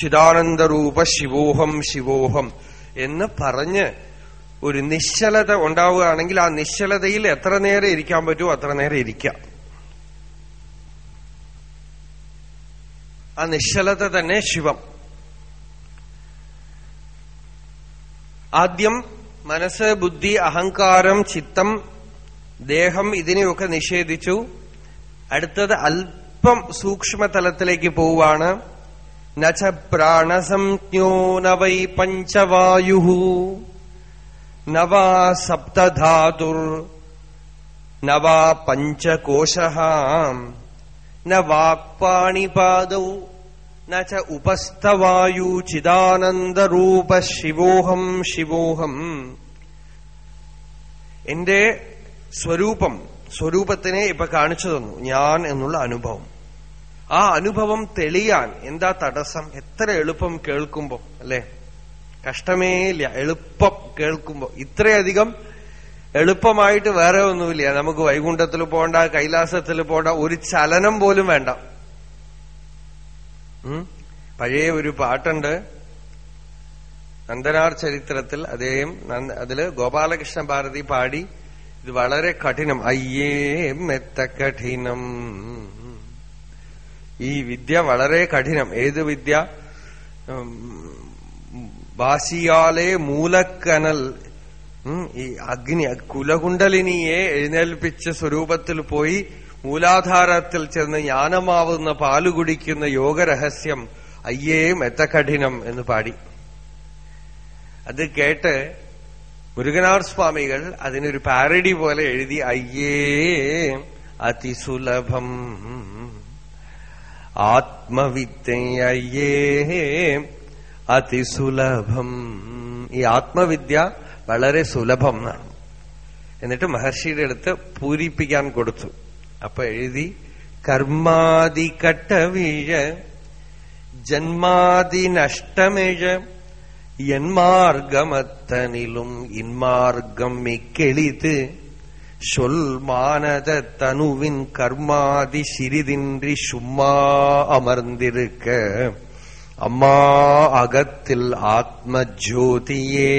ചിദാനന്ദരൂപ ശിവോഹം ശിവോഹം എന്ന് പറഞ്ഞ് ഒരു നിശ്ചലത ഉണ്ടാവുകയാണെങ്കിൽ ആ നിശ്ചലതയിൽ എത്ര നേരം ഇരിക്കാൻ പറ്റുമോ അത്ര നേരം ഇരിക്കാം. ആ നിശ്ചലത തന്നെ ശിവം. ആദ്യം മനസ്സ് ബുദ്ധി അഹങ്കാരം ചിത്തം ദേഹം ഇതിനെയൊക്കെ നിഷേധിച്ചു. അടുത്തത് അല്പം സൂക്ഷ്മതലത്തിലേക്ക് പോവാണ് നച പ്രാണസംജ്ഞോ ന പഞ്ചവായു നവാ സപ്തധാതുർ നവാ പഞ്ചകോശ ന വാക്പാണിപാദൗ ന ച ഉപസ്ഥവായു ചിദാനന്ദരൂപ ശിവോഹം ശിവോഹം എന്റെ സ്വരൂപം സ്വരൂപത്തിനെ ഇപ്പൊ കാണിച്ചു തന്നു ഞാൻ എന്നുള്ള അനുഭവം. ആ അനുഭവം തെളിയാൻ എന്താ തടസ്സം? എത്ര എളുപ്പം കേൾക്കുമ്പോ അല്ലെ? കഷ്ടമേ ഇല്ല എളുപ്പം കേൾക്കുമ്പോ. ഇത്രയധികം എളുപ്പമായിട്ട് വേറെ ഒന്നുമില്ല. നമുക്ക് വൈകുണ്ഠത്തിൽ പോണ്ട കൈലാസത്തിൽ പോണ്ട ഒരു ചലനം പോലും വേണ്ട? പഴയ ഒരു പാട്ടുണ്ട്. നന്ദനാർ ചരിത്രത്തിൽ അദ്ദേഹം അതിൽ ഗോപാലകൃഷ്ണ ഭാരതി പാടി ഇത് വളരെ കഠിനം. അയ്യേ മെത്ത കഠിനം. ഈ വിദ്യ വളരെ കഠിനം. ഏത് വിദ്യ? ഉം, മൂലക്കനൽ. ഈ അഗ്നി കുലകുണ്ടലിനിയെ എഴുന്നേൽപ്പിച്ച സ്വരൂപത്തിൽ പോയി മൂലാധാരത്തിൽ ചെന്ന് ജ്ഞാനമാവുന്ന പാൽ കുടിക്കുന്ന യോഗരഹസ്യം അയ്യേ കഠിനം എന്ന് പാടി. അത് കേട്ട് മുരുകനാർ സ്വാമികൾ അതിനൊരു പാരഡി പോലെ എഴുതി അയ്യേ അതിസുലഭം ആത്മവിദ്യയേ അതിസുലഭം. ഈ ആത്മവിദ്യ വളരെ സുലഭം എന്നാണ്. എന്നിട്ട് മഹർഷിയുടെ അടുത്ത് പൂരിപ്പിക്കാൻ കൊടുത്തു. അപ്പൊ എഴുതി കർമാതികട്ടവീഴ വീഴ ജന്മാദിനഷ്ടമിഴ എന്മാർഗമത്തനിലും ഇന്മാർഗം മിക്കെളിത് சொல்மானத தனுவின் கர்மாதி சிறிதின்றி சும்மா அமர்ந்திருக்க அம்மா அகத்தில் ஆத்ம ஜோதியே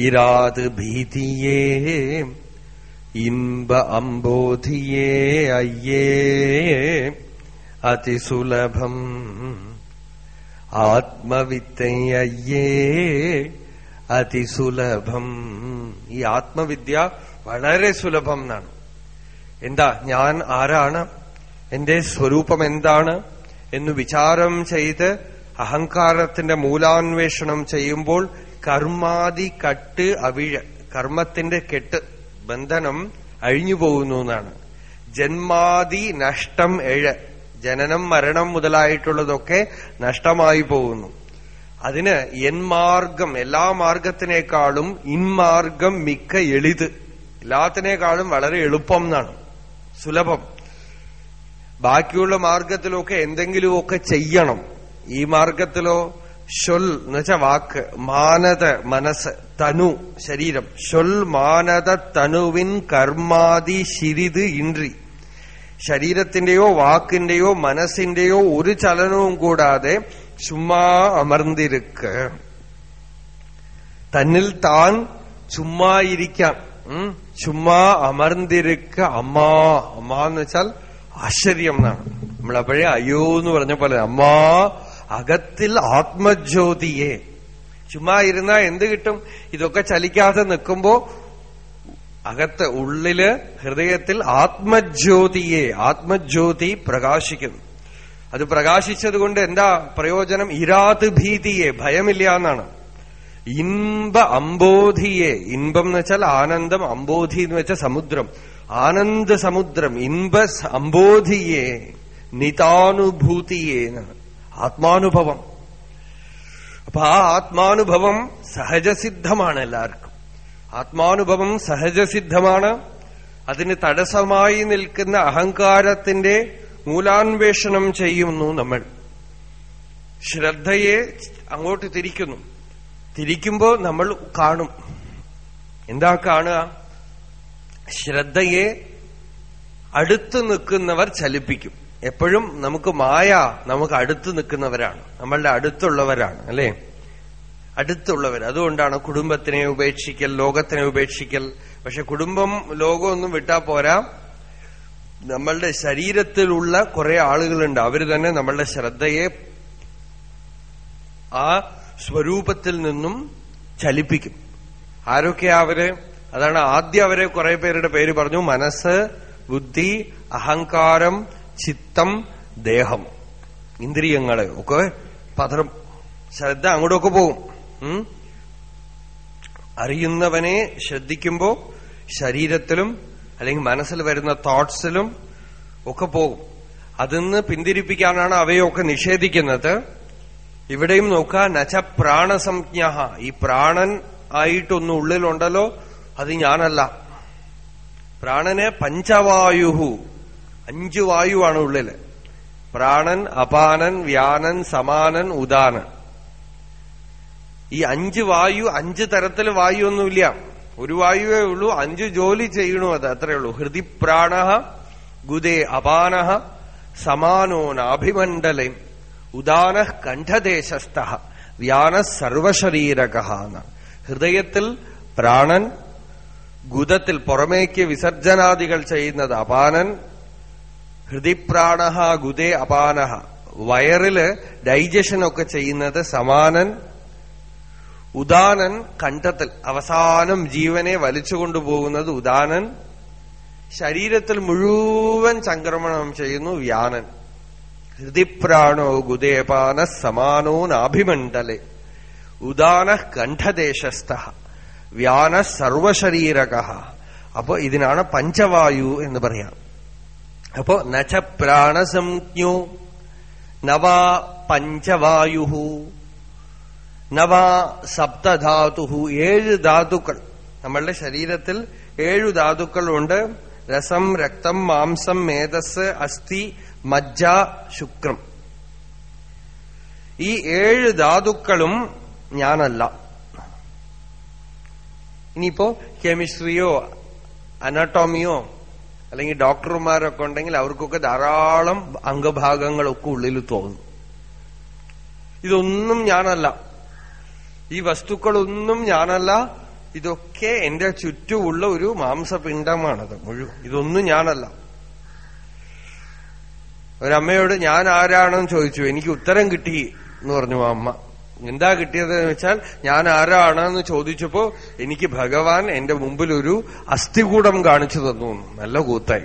இராது பீதியே இன்ப அம்போதியே ஐயே அதிசுலபம் ஆத்மவித்தை ஐயே അതിസുലഭം. ഈ ആത്മവിദ്യ വളരെ സുലഭം എന്നാണ്. എന്താ ഞാൻ ആരാണ്? എന്റെ സ്വരൂപം എന്താണ്? എന്ന് വിചാരം ചെയ്ത് അഹങ്കാരത്തിന്റെ മൂലാന്വേഷണം ചെയ്യുമ്പോൾ കർമാതി കട്ട് അവിഴ കർമ്മത്തിന്റെ കെട്ട് ബന്ധനം അഴിഞ്ഞു പോകുന്നു എന്നാണ്. ജന്മാതി നഷ്ടം എഴ ജനനം മരണം മുതലായിട്ടുള്ളതൊക്കെ നഷ്ടമായി പോകുന്നു. അതിന് എന്മാർഗം എല്ലാ മാർഗത്തിനേക്കാളും ഇൻമാർഗം മിക്ക എളിത്. എല്ലാത്തിനേക്കാളും വളരെ എളുപ്പം എന്നാണ്. സുലഭം. ബാക്കിയുള്ള മാർഗത്തിലൊക്കെ എന്തെങ്കിലുമൊക്കെ ചെയ്യണം. ഈ മാർഗത്തിലോ ഷൊൽ എന്ന് വെച്ചാൽ വാക്ക് മാനത മനസ്സ് തനു ശരീരം. ഷൊൽ മാനത തനുവിൻ കർമാതി ശിരിത് ഇൻട്രി ശരീരത്തിന്റെയോ വാക്കിന്റെയോ മനസ്സിന്റെയോ ഒരു ചലനവും കൂടാതെ ചുമ്മാ അമർന്നിരിക്ക. തന്നിൽ താൻ ചുമ്മാ ഇരിക്കാം. ചുമ്മാ അമർന്നിരിക്ക. അമ്മാ. അമ്മ എന്ന് വെച്ചാൽ ആശ്ചര്യം എന്നാണ്. നമ്മളപ്പോഴേ അയ്യോ എന്ന് പറഞ്ഞ പോലെ അമ്മാ അകത്തിൽ ആത്മജ്യോതിയെ. ചുമ്മാ ഇരുന്നാ എന്ത് കിട്ടും? ഇതൊക്കെ ചലിക്കാതെ നിൽക്കുമ്പോ അകത്ത് ഉള്ളിൽ ഹൃദയത്തിൽ ആത്മജ്യോതിയെ. ആത്മജ്യോതി പ്രകാശിക്കുന്നു. അത് പ്രകാശിച്ചതുകൊണ്ട് എന്താ പ്രയോജനം? ഇരാത് ഭീതിയെ ഭയമില്ല എന്നാണ്. ഇൻപ അമ്പോധിയെ ഇൻപം എന്ന് വെച്ചാൽ ആനന്ദം അമ്പോധി എന്ന് വെച്ചാൽ സമുദ്രം. ആനന്ദ സമുദ്രം ഇൻപ അംബോധിയെ നിതാനുഭൂതിയെ ആത്മാനുഭവം. അപ്പൊ ആ ആത്മാനുഭവം സഹജസിദ്ധമാണ് എല്ലാവർക്കും. ആത്മാനുഭവം സഹജസിദ്ധമാണ്. അതിന് തടസ്സമായി നിൽക്കുന്ന അഹങ്കാരത്തിന്റെ മൂലാന്വേഷണം ചെയ്യുന്നു നമ്മൾ. ശ്രദ്ധയെ അങ്ങോട്ട് തിരിക്കുന്നു. തിരിക്കുമ്പോ നമ്മൾ കാണും. എന്താ കാണുക? ശ്രദ്ധയെ അടുത്ത് നിൽക്കുന്നവർ ചലിപ്പിക്കും. എപ്പോഴും നമുക്ക് മായ നമുക്ക് അടുത്ത് നിൽക്കുന്നവരാണ്. നമ്മളുടെ അടുത്തുള്ളവരാണ് അല്ലേ? അടുത്തുള്ളവർ. അതുകൊണ്ടാണ് കുടുംബത്തിനെ ഉപേക്ഷിക്കൽ ലോകത്തിനെ ഉപേക്ഷിക്കൽ. പക്ഷെ കുടുംബം ലോകമൊന്നും വിട്ടാ പോരാ. നമ്മളുടെ ശരീരത്തിലുള്ള കുറെ ആളുകളുണ്ട്. അവർ തന്നെ നമ്മളുടെ ശ്രദ്ധയെ ആ സ്വരൂപത്തിൽ നിന്നും ചലിപ്പിക്കും. ആരൊക്കെയാ അവർ? അതാണ് ആദ്യം അവരെ കുറെ പേരുടെ പേര് പറഞ്ഞു. മനസ്സ് ബുദ്ധി അഹങ്കാരം ചിത്തം ദേഹം. ഇന്ദ്രിയങ്ങൾ. ഒക്കെ പതറും ശ്രദ്ധ അങ്ങോട്ടൊക്കെ പോകും. അറിയുന്നവനെ ശ്രദ്ധിക്കുമ്പോ ശരീരത്തിലും അല്ലെങ്കിൽ മനസ്സിൽ വരുന്ന തോട്ട്സിലും ഒക്കെ പോകും. അതിന്ന് പിന്തിരിപ്പിക്കാനാണ് അവയൊക്കെ നിഷേധിക്കുന്നത്. ഇവിടെയും നോക്കുക നച്ച പ്രാണസംജ്ഞ ഈ പ്രാണൻ ആയിട്ടൊന്ന് ഉള്ളിലുണ്ടല്ലോ അത് ഞാനല്ല. പ്രാണനെ പഞ്ചവായുഹു. അഞ്ചു വായുവാണ് ഉള്ളിൽ. പ്രാണൻ അപാനൻ വ്യാനൻ സമാനൻ ഉദാനൻ. ഈ അഞ്ച് വായു അഞ്ച് തരത്തിൽ വായു ഒന്നുമില്ല ഒരു വായുവേ ഉള്ളൂ അഞ്ച് ജോലി ചെയ്യണു അത് അത്രേ ഉള്ളൂ. ഹൃദിപ്രാണ ഗുദേ അപാന സമാനോ നാഭിമണ്ഡലം ഉദാന കണ്ഠദേശസ്ഥ വ്യാന സർവശരീരക ഹൃദയത്തിൽ പ്രാണൻ ഗുദത്തിൽ പുറമേക്ക് വിസർജനാദികൾ ചെയ്യുന്നത് അപാനൻ ഹൃദിപ്രാണ ഗുദേ അപാന. വയറിൽ ഡൈജഷൻ ഒക്കെ ചെയ്യുന്നത് സമാനൻ ഉദാനൻ കണ്ഠത്തിൽ അവസാനം ജീവനെ വലിച്ചുകൊണ്ടുപോകുന്നത് ഉദാനൻ. ശരീരത്തിൽ മുഴുവൻ സംക്രമണം ചെയ്യുന്നു വ്യാനൻ. ഹൃതിപ്രാണോ ഗുദേപാന സമാനോ നാഭിമണ്ഡലെ. ഉദാന കണ്ഠദേശസ്ഥ വ്യാന സർവശരീരക. അപ്പോ ഇതിനാണ് പഞ്ചവായു എന്ന് പറയാം. അപ്പോ നച്ച പ്രാണസംജ്ഞോ നവാ പഞ്ചവായു. നവാ സപ്തധാതു ഏഴ് ധാതുക്കൾ. നമ്മളുടെ ശരീരത്തിൽ ഏഴു ധാതുക്കളുണ്ട്. രസം രക്തം മാംസം മേധസ് അസ്ഥി മജ്ജ ശുക്രം. ഈ ഏഴ് ധാതുക്കളും ഞാനല്ല. ഇനിയിപ്പോ കെമിസ്ട്രിയോ അനാട്ടോമിയോ അല്ലെങ്കിൽ ഡോക്ടർമാരൊക്കെ ഉണ്ടെങ്കിൽ അവർക്കൊക്കെ ധാരാളം അംഗഭാഗങ്ങളൊക്കെ ഉള്ളിൽ തോന്നും. ഇതൊന്നും ഞാനല്ല. ഈ വസ്തുക്കളൊന്നും ഞാനല്ല. ഇതൊക്കെ എന്റെ ചുറ്റുമുള്ള ഒരു മാംസപിണ്ഡമാണത് മുഴുവൻ. ഇതൊന്നും ഞാനല്ല. ഒരമ്മയോട് ഞാൻ ആരാണെന്ന് ചോദിച്ചു. എനിക്ക് ഉത്തരം കിട്ടി എന്ന് പറഞ്ഞു അമ്മ. എന്താ കിട്ടിയത് എന്ന് വെച്ചാൽ ഞാൻ ആരാണെന്ന് ചോദിച്ചപ്പോ എനിക്ക് ഭഗവാൻ എന്റെ മുമ്പിൽ ഒരു അസ്ഥികൂടം കാണിച്ചു തന്നു നല്ല കൂത്തായി.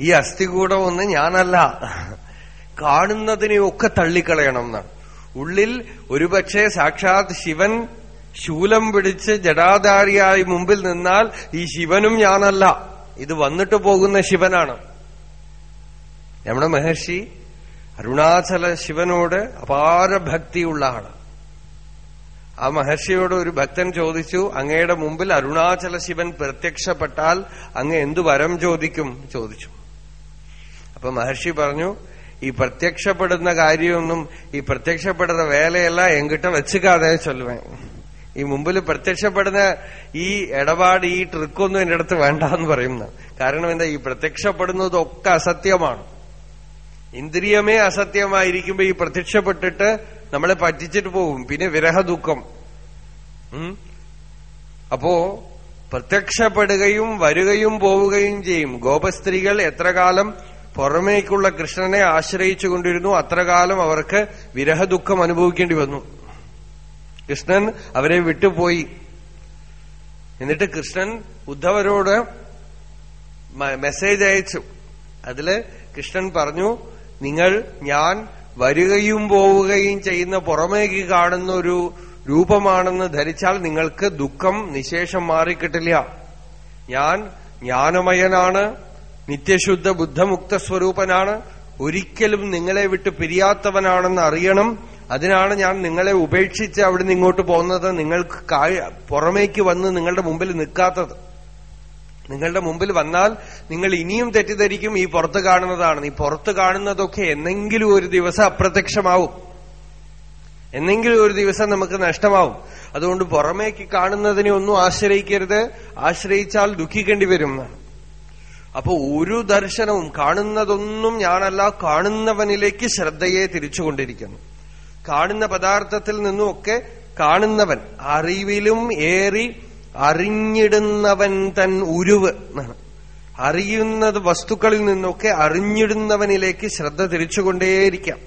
ഈ അസ്ഥികൂടം ഒന്ന് ഞാനല്ല. കാണുന്നതിനെയൊക്കെ തള്ളിക്കളയണം എന്നാണ് ഉള്ളിൽ ഒരുപക്ഷെ സാക്ഷാത് ശിവൻ ശൂലം പിടിച്ച് ജടാധാരിയായി മുമ്പിൽ നിന്നാൽ ഈ ശിവനും ഞാനല്ല. ഇത് വന്നിട്ട് പോകുന്ന ശിവനാണ്. നമ്മുടെ മഹർഷി അരുണാചല ശിവനോട് അപാര ഭക്തിയുള്ള ആൾ ആ മഹർഷിയോട് ഒരു ഭക്തൻ ചോദിച്ചു അങ്ങയുടെ മുമ്പിൽ അരുണാചല ശിവൻ പ്രത്യക്ഷപ്പെട്ടാൽ അങ്ങ് എന്തു വരം ചോദിക്കും? ചോദിച്ചു. അപ്പൊ മഹർഷി പറഞ്ഞു ഈ പ്രത്യക്ഷപ്പെടുന്ന കാര്യമൊന്നും ഈ പ്രത്യക്ഷപ്പെടുന്ന വേലയെല്ലാം എങ്കിട്ട വെച്ചുകാതെ ചൊല്ലുവേ. ഈ മുമ്പിൽ പ്രത്യക്ഷപ്പെടുന്ന ഈ ഇടപാട് ഈ ട്രിക്കൊന്നും എന്റെ അടുത്ത് വേണ്ട എന്ന് പറയുന്ന കാരണം എന്താ ഈ പ്രത്യക്ഷപ്പെടുന്നതൊക്കെ അസത്യമാണ്. ഇന്ദ്രിയമേ അസത്യമായിരിക്കുമ്പോ ഈ പ്രത്യക്ഷപ്പെട്ടിട്ട് നമ്മളെ പറ്റിച്ചിട്ട് പോകും. പിന്നെ വിരഹ ദുഃഖം അപ്പോ പ്രത്യക്ഷപ്പെടുകയും വരികയും പോവുകയും ചെയ്യും. ഗോപസ്ത്രീകൾ എത്ര കാലം പുറമേക്കുള്ള കൃഷ്ണനെ ആശ്രയിച്ചു കൊണ്ടിരുന്നു. അത്രകാലം അവർക്ക് വിരഹദുഃഖം അനുഭവിക്കേണ്ടി വന്നു. കൃഷ്ണൻ അവരെ വിട്ടുപോയി. എന്നിട്ട് കൃഷ്ണൻ ഉദ്ധവരോട് മെസ്സേജ് അയച്ചു. അതിൽ കൃഷ്ണൻ പറഞ്ഞു നിങ്ങൾ ഞാൻ വരികയും പോവുകയും ചെയ്യുന്ന പുറമേക്ക് കാണുന്ന ഒരു രൂപമാണെന്ന് ധരിച്ചാൽ നിങ്ങൾക്ക് ദുഃഖം നിശേഷം മാറിക്കിട്ടില്ല. ഞാൻ ജ്ഞാനമയനാണ്. നിത്യശുദ്ധ ബുദ്ധമുക്ത സ്വരൂപനാണ്. ഒരിക്കലും നിങ്ങളെ വിട്ട് പിരിയാത്തവനാണെന്ന് അറിയണം. അതിനാണ് ഞാൻ നിങ്ങളെ ഉപേക്ഷിച്ച് അവിടുന്ന് ഇങ്ങോട്ട് പോകുന്നത്. നിങ്ങൾക്ക് പുറമേക്ക് വന്ന് നിങ്ങളുടെ മുമ്പിൽ നിൽക്കാത്തത്. നിങ്ങളുടെ മുമ്പിൽ വന്നാൽ നിങ്ങൾ ഇനിയും തെറ്റിദ്ധരിക്കും. ഈ പുറത്ത് കാണുന്നതാണ്. ഈ പുറത്ത് കാണുന്നതൊക്കെ എന്നെങ്കിലും ഒരു ദിവസം അപ്രത്യക്ഷമാവും. എന്നെങ്കിലും ഒരു ദിവസം നമുക്ക് നഷ്ടമാവും. അതുകൊണ്ട് പുറമേക്ക് കാണുന്നതിനെ ഒന്നും ആശ്രയിക്കരുത്. ആശ്രയിച്ചാൽ ദുഃഖിക്കേണ്ടി വരും എന്നാണ്. അപ്പൊ ഒരു ദർശനവും കാണുന്നതൊന്നും ഞാനല്ല കാണുന്നവനിലേക്ക് ശ്രദ്ധയെ തിരിച്ചുകൊണ്ടിരിക്കുന്നു. കാണുന്ന പദാർത്ഥത്തിൽ നിന്നുമൊക്കെ കാണുന്നവൻ അറിവിലും ഏറി അറിഞ്ഞിടുന്നവൻ തൻ ഉരുവ് എന്നാണ്. അറിയുന്നത് വസ്തുക്കളിൽ നിന്നൊക്കെ അറിഞ്ഞിടുന്നവനിലേക്ക് ശ്രദ്ധ തിരിച്ചുകൊണ്ടേയിരിക്കാം.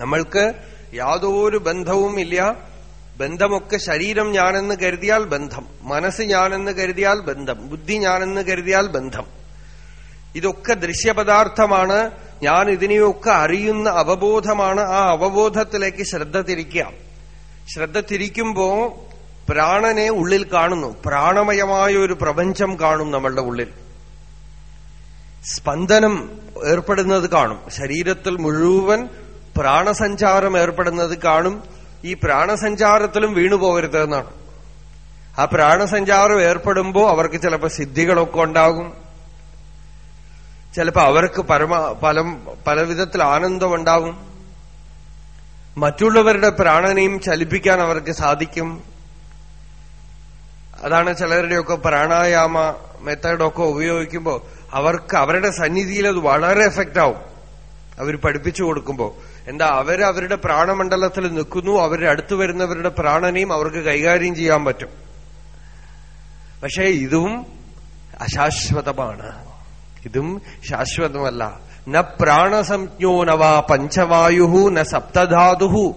നമ്മൾക്ക് യാതൊരു ബന്ധവും ഇല്ല ബന്ധമൊക്കെ ശരീരം ഞാനെന്ന് കരുതിയാൽ ബന്ധം മനസ്സ് ഞാനെന്ന് കരുതിയാൽ ബന്ധം ബുദ്ധി ഞാനെന്ന് കരുതിയാൽ ബന്ധം. ഇതൊക്കെ ദൃശ്യപദാർത്ഥമാണ് ഞാൻ ഇതിനെയൊക്കെ അറിയുന്ന അവബോധമാണ്. ആ അവബോധത്തിലേക്ക് ശ്രദ്ധ തിരിക്കുക. ശ്രദ്ധ തിരിക്കുമ്പോ പ്രാണനെ ഉള്ളിൽ കാണുന്നു. പ്രാണമയമായ ഒരു പ്രപഞ്ചം കാണും നമ്മളുടെ ഉള്ളിൽ. സ്പന്ദനം ഏർപ്പെടുന്നത് കാണും. ശരീരത്തിൽ മുഴുവൻ പ്രാണസഞ്ചാരം ഏർപ്പെടുന്നത് കാണും. ഈ പ്രാണസഞ്ചാരത്തിലും വീണുപോകരുത് എന്നാണ്. ആ പ്രാണസഞ്ചാരം ഏർപ്പെടുമ്പോൾ അവർക്ക് ചിലപ്പോൾ സിദ്ധികളൊക്കെ ഉണ്ടാകും. ചിലപ്പോൾ അവർക്ക് പരമ പലം ആനന്ദം ഉണ്ടാവും മറ്റുള്ളവരുടെ പ്രാണനെയും ചലിപ്പിക്കാൻ അവർക്ക് സാധിക്കും. അതാണ് ചിലരുടെയൊക്കെ പ്രാണായാമ മെത്തേഡൊക്കെ ഉപയോഗിക്കുമ്പോൾ അവർക്ക് അവരുടെ സന്നിധിയിൽ അത് വളരെ എഫക്റ്റ് ആവും. അവർ പഠിപ്പിച്ചു കൊടുക്കുമ്പോൾ എന്താ അവർ അവരുടെ പ്രാണമണ്ഡലത്തിൽ നിൽക്കുന്നു അവരുടെ അടുത്ത് വരുന്നവരുടെ പ്രാണനെയും അവർക്ക് കൈകാര്യം ചെയ്യാൻ പറ്റും. പക്ഷേ ഇതും അശാശ്വതമാണ്. ഇതും ശാശ്വതമല്ല. ന പ്രാണസംജ്ഞോ നവാ പഞ്ചവായു ന സപ്തധാതു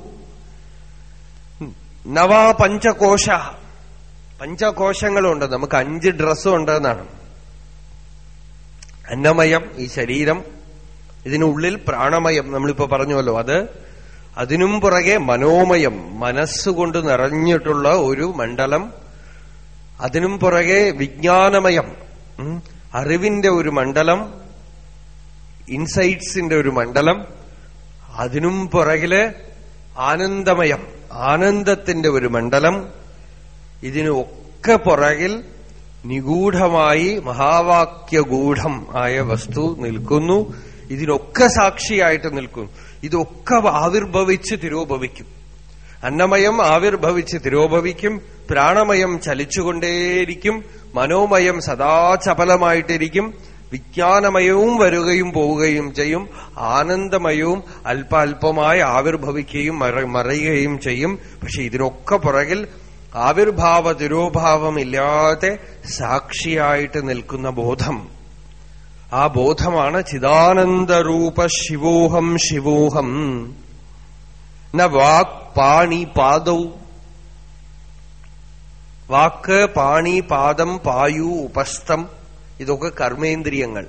നവാ പഞ്ചകോശ. പഞ്ചകോശങ്ങളുണ്ട്. നമുക്ക് അഞ്ച് ഡ്രസ്സും ഉണ്ട് എന്നാണ്. അന്നമയം ഈ ശരീരം ഇതിനുള്ളിൽ പ്രാണമയം നമ്മളിപ്പോ പറഞ്ഞുവല്ലോ അത് അതിനും പുറകെ മനോമയം മനസ്സുകൊണ്ട് നിറഞ്ഞിട്ടുള്ള ഒരു മണ്ഡലം അതിനും പുറകെ വിജ്ഞാനമയം അറിവിന്റെ ഒരു മണ്ഡലം ഇൻസൈറ്റ്സിന്റെ ഒരു മണ്ഡലം അതിനും പുറകിൽ ആനന്ദമയം ആനന്ദത്തിന്റെ ഒരു മണ്ഡലം ഇതിനൊക്കെ പുറകിൽ നിഗൂഢമായി മഹാവാക്യഗൂഢം ആയ വസ്തു നിൽക്കുന്നു. ഇതിനൊക്കെ സാക്ഷിയായിട്ട് നിൽക്കും. ഇതൊക്കെ ആവിർഭവിച്ച് തിരോഭവിക്കും. അന്നമയം ആവിർഭവിച്ച് തിരോഭവിക്കും. പ്രാണമയം ചലിച്ചുകൊണ്ടേയിരിക്കും. മനോമയം സദാ ചപലമായിട്ടിരിക്കും. വിജ്ഞാനമയവും വരികയും പോവുകയും ചെയ്യും. ആനന്ദമയവും അല്പാൽപമായി ആവിർഭവിക്കുകയും മറയുകയും ചെയ്യും. പക്ഷെ ഇതിനൊക്കെ പുറകിൽ ആവിർഭാവ തിരോഭാവമില്ലാതെ സാക്ഷിയായിട്ട് നിൽക്കുന്ന ബോധം. ആ ബോധമാണ് ചിദാനന്ദരൂപ ശിവോഹം ശിവോഹം. ന വാക് പാണി പാദൗ. വാക്ക് പാണി പാദം പായു ഉപസ്ഥം. ഇതൊക്കെ കർമ്മേന്ദ്രിയങ്ങൾ.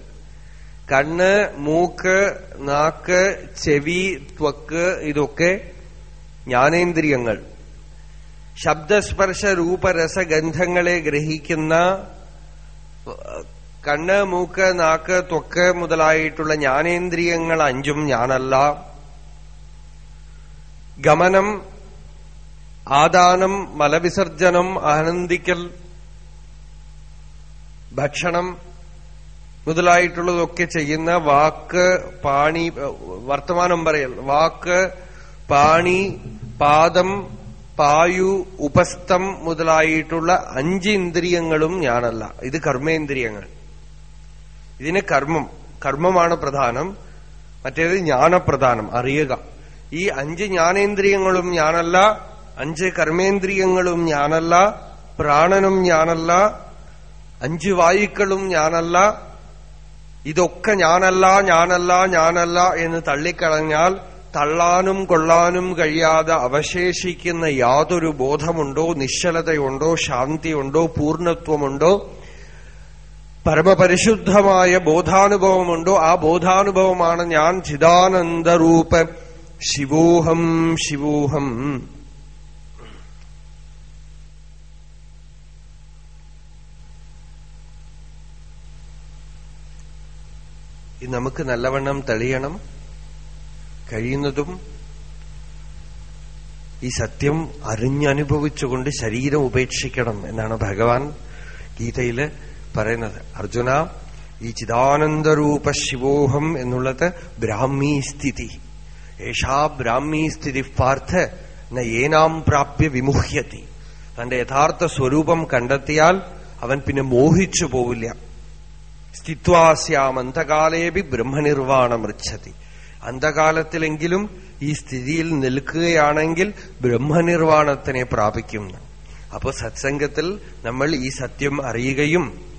കണ്ണ് മൂക്ക് നാക്ക് ചെവി ത്വക്ക് ഇതൊക്കെ ജ്ഞാനേന്ദ്രിയങ്ങൾ. ശബ്ദസ്പർശ രൂപരസഗന്ധങ്ങളെ ഗ്രഹിക്കുന്ന കണ്ണ് മൂക്ക് നാക്ക് ത്വക്ക് മുതലായിട്ടുള്ള ജ്ഞാനേന്ദ്രിയങ്ങൾ അഞ്ചും ഞാനല്ല. ഗമനം ആദാനം മലവിസർജനം ആനന്ദിക്കൽ ഭക്ഷണം മുതലായിട്ടുള്ളതൊക്കെ ചെയ്യുന്ന വാക്ക് പാണി വർത്തമാനം പറയൽ. വാക്ക് പാണി പാദം പായു ഉപസ്ഥം മുതലായിട്ടുള്ള അഞ്ച് ഇന്ദ്രിയങ്ങളും ഞാനല്ല. ഇത് കർമ്മേന്ദ്രിയങ്ങൾ. ഇതിന് കർമ്മം. കർമ്മമാണ് പ്രധാനം. മറ്റേത് ജ്ഞാനപ്രധാനം. അറിയുക. ഈ അഞ്ച് ജ്ഞാനേന്ദ്രിയങ്ങളും ഞാനല്ല അഞ്ച് കർമ്മേന്ദ്രിയങ്ങളും ഞാനല്ല പ്രാണനും ഞാനല്ല അഞ്ച് വായുക്കളും ഞാനല്ല ഇതൊക്കെ ഞാനല്ല ഞാനല്ല ഞാനല്ല എന്ന് തള്ളിക്കളഞ്ഞാൽ തള്ളാനും കൊള്ളാനും കഴിയാതെ അവശേഷിക്കുന്ന യാതൊരു ബോധമുണ്ടോ? നിശ്ചലതയുണ്ടോ? ശാന്തിയുണ്ടോ? പൂർണത്വമുണ്ടോ? പരമപരിശുദ്ധമായ ബോധാനുഭവമുണ്ടോ? ആ ബോധാനുഭവമാണ് ഞാൻ ചിദാനന്ദരൂപ. ശിവോഹം ശിവോഹം. നമുക്ക് നല്ലവണ്ണം തെളിയണം കഴിയുന്നതും ഈ സത്യം അറിഞ്ഞനുഭവിച്ചുകൊണ്ട് ശരീരം ഉപേക്ഷിക്കണം എന്നാണ് ഭഗവാൻ ഗീതയിൽ പറയുന്നത്. അർജുന ഈ ചിദാനന്ദരൂപ ശിവോഹം എന്നുള്ളത് ബ്രാഹ്മീ സ്ഥിതി. ഏഷാ ബ്രാഹ്മീ സ്ഥിതി പാർത്ഥ ന ഏനാം പ്രാപ്യ വിമുഹ്യത്തി തന്റെ യഥാർത്ഥ സ്വരൂപം കണ്ടെത്തിയാൽ അവൻ പിന്നെ മോഹിച്ചു പോവില്ല. സ്ഥിത്വാസ്യാം അന്ധകാലേപി ബ്രഹ്മനിർവാണം മൃച്ഛതി. അന്ധകാലത്തിലെങ്കിലും ഈ സ്ഥിതിയിൽ നിൽക്കുകയാണെങ്കിൽ ബ്രഹ്മനിർവാണത്തിനെ പ്രാപിക്കും. അപ്പോ സത്സംഗത്തിൽ നമ്മൾ ഈ സത്യം അറിയുകയും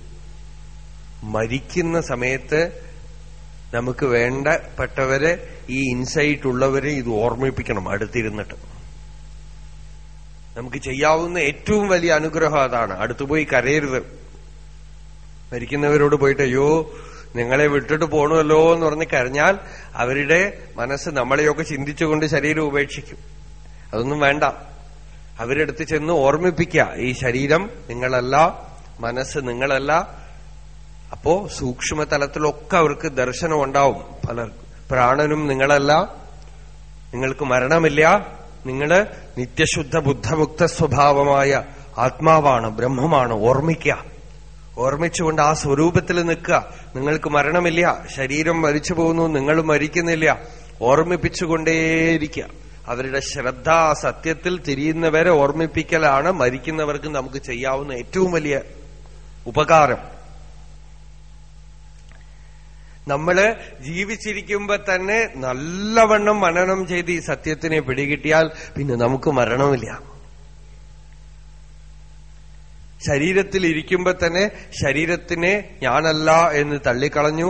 മരിക്കുന്ന സമയത്ത് നമുക്ക് വേണ്ടപ്പെട്ടവരെ ഈ ഇൻസൈറ്റ് ഉള്ളവരെ ഇത് ഓർമ്മിപ്പിക്കണം അടുത്തിരുന്നിട്ട്. നമുക്ക് ചെയ്യാവുന്ന ഏറ്റവും വലിയ അനുഗ്രഹം അതാണ്. അടുത്തുപോയി കരയരുത്. മരിക്കുന്നവരോട് പോയിട്ട് അയ്യോ നിങ്ങളെ വിട്ടിട്ട് പോകണമല്ലോ എന്ന് പറഞ്ഞ് കരഞ്ഞാൽ അവരുടെ മനസ്സ് നമ്മളെയൊക്കെ ചിന്തിച്ചുകൊണ്ട് ശരീരം ഉപേക്ഷിക്കും. അതൊന്നും വേണ്ട. അവരെടുത്ത് ചെന്ന് ഓർമ്മിപ്പിക്കുക. ഈ ശരീരം നിങ്ങളല്ല മനസ്സ് നിങ്ങളല്ല അപ്പോ സൂക്ഷ്മതലത്തിലൊക്കെ അവർക്ക് ദർശനം ഉണ്ടാവും. പലർക്കും പ്രാണനും നിങ്ങളല്ല. നിങ്ങൾക്ക് മരണമില്ല. നിങ്ങൾ നിത്യശുദ്ധ ബുദ്ധമുക്ത സ്വഭാവമായ ആത്മാവാണ് ബ്രഹ്മമാണ് ഓർമ്മിക്കുക. ഓർമ്മിച്ചുകൊണ്ട് ആ സ്വരൂപത്തിൽ നിൽക്കുക. നിങ്ങൾക്ക് മരണമില്ല. ശരീരം മരിച്ചു പോകുന്നു. നിങ്ങൾ മരിക്കുന്നില്ല. ഓർമ്മിപ്പിച്ചുകൊണ്ടേയിരിക്കുക. അവരുടെ ശ്രദ്ധ ആ സത്യത്തിൽ തിരിയുന്നവരെ ഓർമ്മിപ്പിക്കലാണ് മരിക്കുന്നവർക്ക് നമുക്ക് ചെയ്യാവുന്ന ഏറ്റവും വലിയ ഉപകാരം. നമ്മൾ ജീവിച്ചിരിക്കുമ്പോ തന്നെ നല്ലവണ്ണം മനനം ചെയ്ത് ഈ സത്യത്തിനെ പിടികിട്ടിയാൽ പിന്നെ നമുക്ക് മരണമില്ല. ശരീരത്തിൽ ഇരിക്കുമ്പോ തന്നെ ശരീരത്തിനെ ഞാനല്ല എന്ന് തള്ളിക്കളഞ്ഞു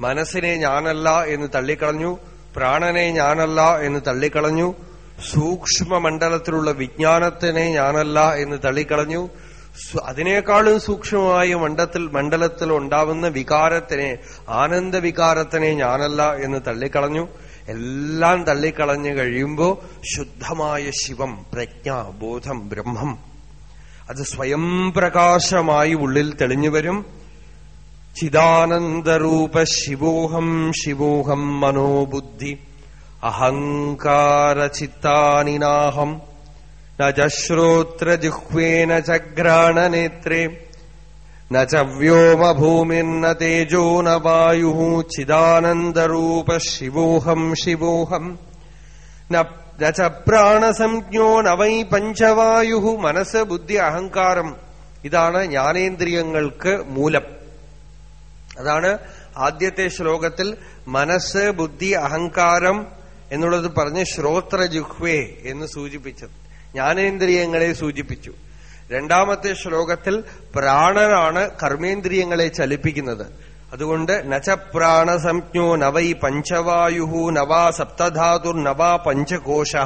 മനസ്സിനെ ഞാനല്ല എന്ന് തള്ളിക്കളഞ്ഞു പ്രാണനെ ഞാനല്ല എന്ന് തള്ളിക്കളഞ്ഞു സൂക്ഷ്മ മണ്ഡലത്തിലുള്ള വിജ്ഞാനത്തിനെ ഞാനല്ല എന്ന് തള്ളിക്കളഞ്ഞു അതിനേക്കാളും സൂക്ഷ്മമായ മണ്ഡത്തിൽ മണ്ഡലത്തിൽ ഉണ്ടാവുന്ന വികാരത്തിനെ ആനന്ദ വികാരത്തിനെ ഞാനല്ല എന്ന് തള്ളിക്കളഞ്ഞു. എല്ലാം തള്ളിക്കളഞ്ഞു കഴിയുമ്പോ ശുദ്ധമായ ശിവം പ്രജ്ഞ ബോധം ബ്രഹ്മം. അത് സ്വയം പ്രകാശമായി ഉള്ളിൽ തെളിഞ്ഞു വരും. ചിദാനന്ദരൂപ ശിവോഹം ശിവോഹം മനോബുദ്ധി. അഹങ്കാരചിത്താനിനാഹം. न च श्रोत्रजिह्वे न च घ्राणनेत्रे न च व्योमभूमिर्न तेजो न वायुः चिदानन्दरूपः शिवोऽहम् शिवोऽहम् न न च പ്രാണസംജ്ഞോ ന വൈ പഞ്ചവായു മനസ്സ് ബുദ്ധി അഹങ്കാരം ഇതാണ് ജ്ഞാനേന്ദ്രിയങ്ങൾക്ക് മൂലം അതാണ് ആദ്യത്തെ ശ്ലോകത്തിൽ മനസ്സ് ബുദ്ധി അഹങ്കാരം എന്നുള്ളത് പറഞ്ഞ് ശ്രോത്രജുഹ്വേ എന്ന് സൂചിപ്പിച്ചത് ജ്ഞാനേന്ദ്രിയങ്ങളെ സൂചിപ്പിച്ചു. രണ്ടാമത്തെ ശ്ലോകത്തിൽ പ്രാണനാണ് കർമ്മേന്ദ്രിയങ്ങളെ ചലിപ്പിക്കുന്നത്. അതുകൊണ്ട് നച പ്രാണസംജ്ഞോ നവൈ പഞ്ചവായു നവാ സപ്തധാതുർ നവാ പഞ്ചകോശ.